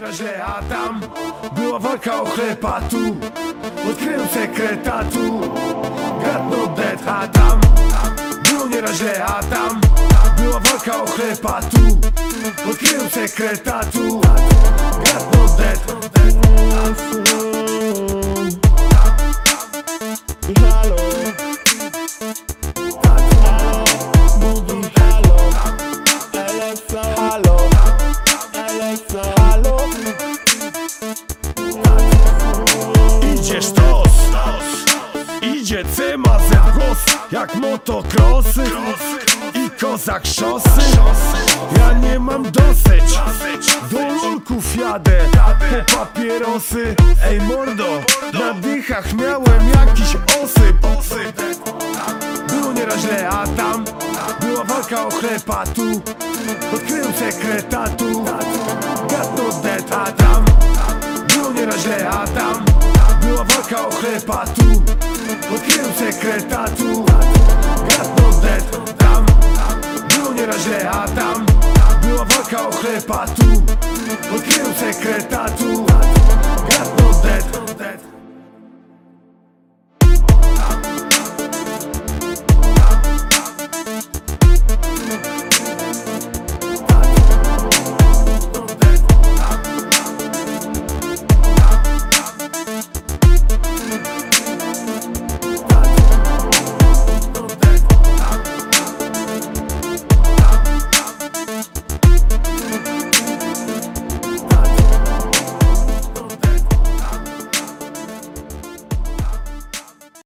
nieraz źle, a tam była walka o chleb, a tu. Odkryłem sekret, a tu. Gadno dead, a tam było nieraz źle, a tam była walka o chleb, a tu. Odkryłem sekret, a tu. Gadno dead. Idzie sztos, idzie CMZ głos Jak motocrossy i kozak szosy. Ja nie mam dosyć, do lulków jadę Po papierosy, ej mordo Na dychach miałem jakiś osyp. Było nieraz źle, a tam Była walka o chleb, tu Odkryłem sekret, Była walka o chleb, a tu Odkryłem sekret, a tu. Got no dead, tam Było nieraz źle, a tam. Była walka o chleb, a tu Odkryłem sekret,